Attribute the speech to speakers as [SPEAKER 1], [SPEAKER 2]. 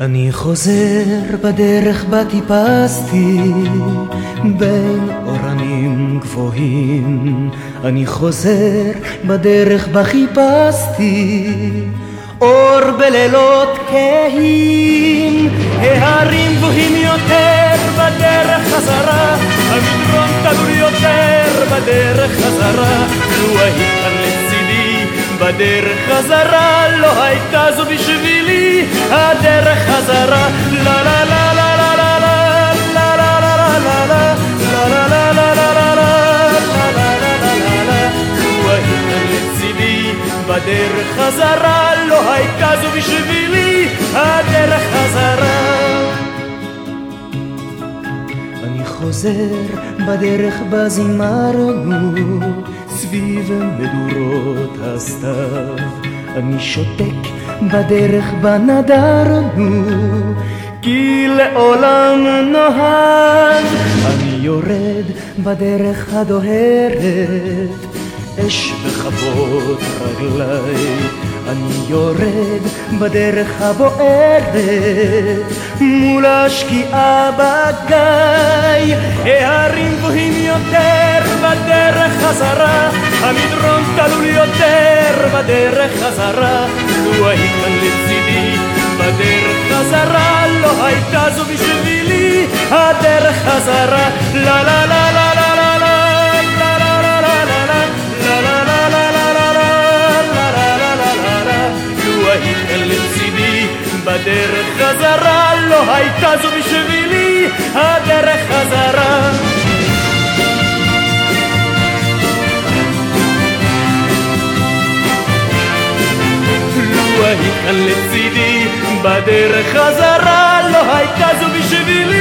[SPEAKER 1] אני חוזר בדרך בה טיפסתי בין אורנים גבוהים. אני חוזר בדרך בה חיפשתי אור בלילות כהים. ההרים גבוהים יותר בדרך חזרה המדרון תלול יותר בדרך חזרה. לו היית כאן לצידי בדרך חזרה לא הייתה זו בשבילי בדרך חזרה לא הייתה זו בשבילי הדרך חזרה. אני חוזר בדרך בה זימרנו סביב מדורות הסתיו. אני שותק בדרך בה נדרנו כי לעולם נוהג. אני יורד בדרך הדוהרת אש בכבות רגליי אני יורד בדרך הבוערת מול השקיעה בגיא. ההרים גבוהים יותר בדרך חזרה המדרון תלול יותר בדרך חזרה. לו היית כאן לצידי בדרך חזרה לא הייתה זו בשבילי הדרך חזרה. לה לה בדרך חזרה לא הייתה זו בשבילי הדרך חזרה. לו היית כאן לצידי בדרך חזרה לא הייתה זו בשבילי